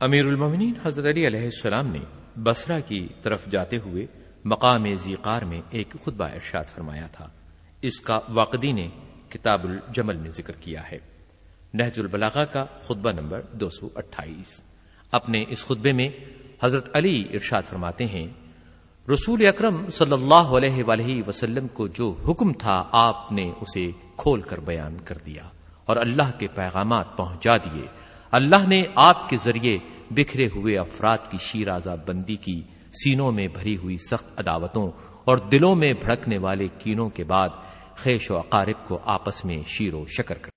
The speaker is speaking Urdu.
امیر المومنین حضرت علی علیہ السلام نے بسرا کی طرف جاتے ہوئے مقام زیقار میں ایک خطبہ ارشاد فرمایا تھا۔ اس کا واقدی نے کتاب الجمل میں ذکر کیا ہے۔ نہج البلاغا کا خطبہ نمبر دو سو اٹھائیس۔ اپنے اس خطبے میں حضرت علی ارشاد فرماتے ہیں، رسول اکرم صلی اللہ علیہ وآلہ وسلم کو جو حکم تھا، آپ نے اسے کھول کر بیان کر دیا اور اللہ کے پیغامات پہنچا دیے۔ اللہ نے آپ کے ذریعے بکھرے ہوئے افراد کی شیرازہ بندی کی، سینوں میں بھری ہوئی سخت عداوتوں اور دلوں میں بھڑکنے والے کینوں کے بعد خیش و اقارب کو آپس میں شیر و شکر کر